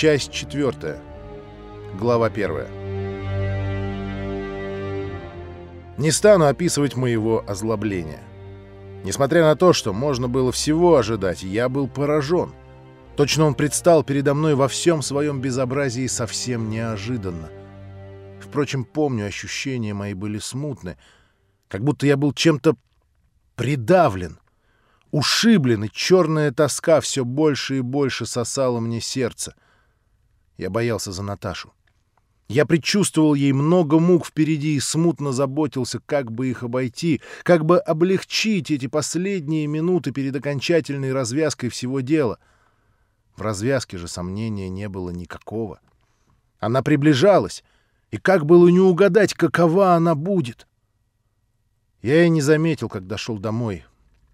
Часть четвертая. Глава первая. Не стану описывать моего озлобления. Несмотря на то, что можно было всего ожидать, я был поражен. Точно он предстал передо мной во всем своем безобразии совсем неожиданно. Впрочем, помню, ощущения мои были смутны, как будто я был чем-то придавлен, ушиблен, и черная тоска все больше и больше сосала мне сердце. Я боялся за Наташу. Я предчувствовал ей много мук впереди и смутно заботился, как бы их обойти, как бы облегчить эти последние минуты перед окончательной развязкой всего дела. В развязке же сомнения не было никакого. Она приближалась, и как было не угадать, какова она будет? Я и не заметил, когда шел домой,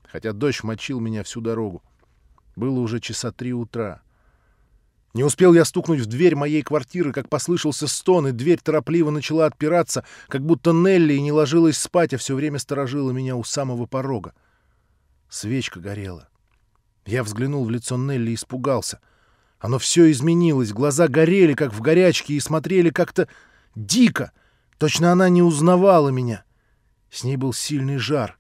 хотя дождь мочил меня всю дорогу. Было уже часа три утра. Не успел я стукнуть в дверь моей квартиры, как послышался стон, и дверь торопливо начала отпираться, как будто Нелли не ложилась спать, а все время сторожила меня у самого порога. Свечка горела. Я взглянул в лицо Нелли и испугался. Оно все изменилось, глаза горели, как в горячке, и смотрели как-то дико. Точно она не узнавала меня. С ней был сильный жар.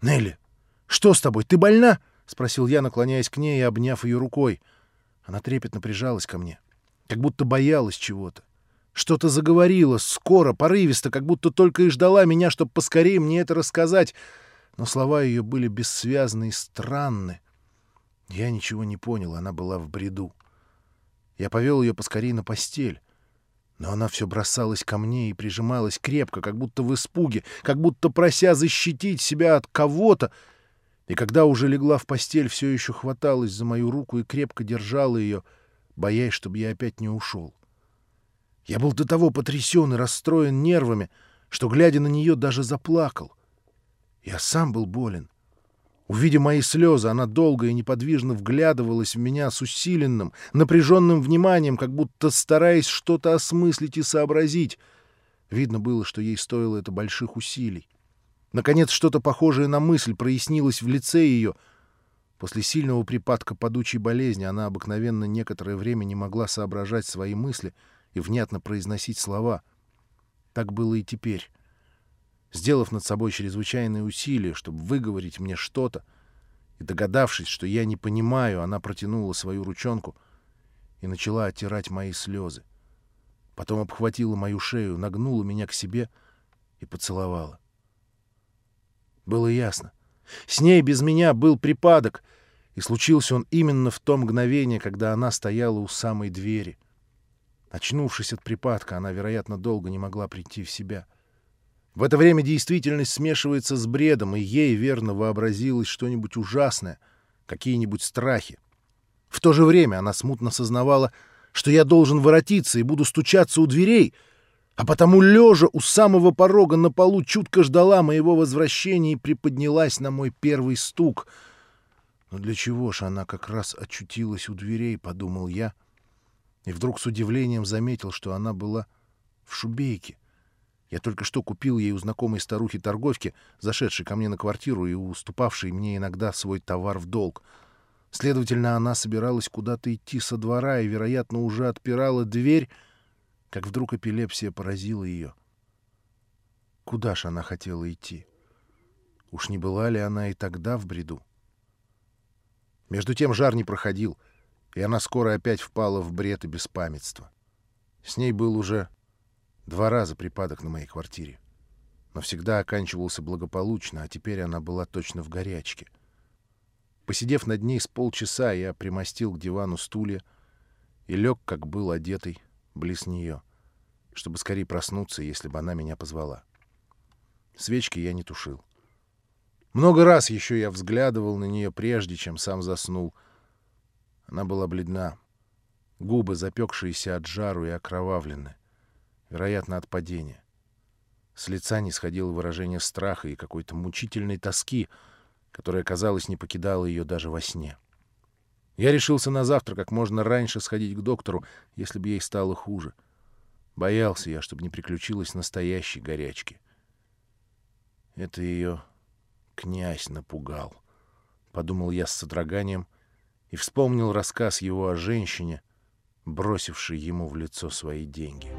«Нелли, что с тобой? Ты больна?» — спросил я, наклоняясь к ней и обняв ее рукой. — она трепетно прижалась ко мне, как будто боялась чего-то. Что-то заговорила, скоро, порывисто, как будто только и ждала меня, чтобы поскорее мне это рассказать. Но слова ее были бессвязны и странны. Я ничего не понял, она была в бреду. Я повел ее поскорее на постель. Но она все бросалась ко мне и прижималась крепко, как будто в испуге, как будто прося защитить себя от кого-то, и когда уже легла в постель, все еще хваталась за мою руку и крепко держала ее, боясь, чтобы я опять не ушел. Я был до того потрясен и расстроен нервами, что, глядя на нее, даже заплакал. Я сам был болен. Увидя мои слезы, она долго и неподвижно вглядывалась в меня с усиленным, напряженным вниманием, как будто стараясь что-то осмыслить и сообразить. Видно было, что ей стоило это больших усилий. Наконец, что-то похожее на мысль прояснилось в лице ее. После сильного припадка падучей болезни она обыкновенно некоторое время не могла соображать свои мысли и внятно произносить слова. Так было и теперь. Сделав над собой чрезвычайные усилия, чтобы выговорить мне что-то, и догадавшись, что я не понимаю, она протянула свою ручонку и начала оттирать мои слезы. Потом обхватила мою шею, нагнула меня к себе и поцеловала. Было ясно. С ней без меня был припадок, и случился он именно в то мгновение, когда она стояла у самой двери. Очнувшись от припадка, она, вероятно, долго не могла прийти в себя. В это время действительность смешивается с бредом, и ей, верно, вообразилось что-нибудь ужасное, какие-нибудь страхи. В то же время она смутно сознавала, что я должен воротиться и буду стучаться у дверей — а потому, лежа у самого порога на полу, чутко ждала моего возвращения и приподнялась на мой первый стук. Но для чего ж она как раз очутилась у дверей, подумал я, и вдруг с удивлением заметил, что она была в шубейке. Я только что купил ей у знакомой старухи-торговки, зашедшей ко мне на квартиру и уступавшей мне иногда свой товар в долг. Следовательно, она собиралась куда-то идти со двора и, вероятно, уже отпирала дверь, как вдруг эпилепсия поразила ее. Куда ж она хотела идти? Уж не была ли она и тогда в бреду? Между тем жар не проходил, и она скоро опять впала в бред и беспамятство. С ней был уже два раза припадок на моей квартире. Но всегда оканчивался благополучно, а теперь она была точно в горячке. Посидев над ней с полчаса, я примостил к дивану стулья и лег, как был одетый, близ нее, чтобы скорее проснуться, если бы она меня позвала. Свечки я не тушил. Много раз еще я взглядывал на нее, прежде чем сам заснул. Она была бледна, губы запекшиеся от жару и окровавлены, вероятно, от падения. С лица не сходило выражение страха и какой-то мучительной тоски, которая, казалось, не покидала ее даже во сне. Я решился на завтра как можно раньше сходить к доктору, если бы ей стало хуже. Боялся я, чтобы не приключилось настоящей горячки. Это ее князь напугал, — подумал я с содроганием и вспомнил рассказ его о женщине, бросивший ему в лицо свои деньги.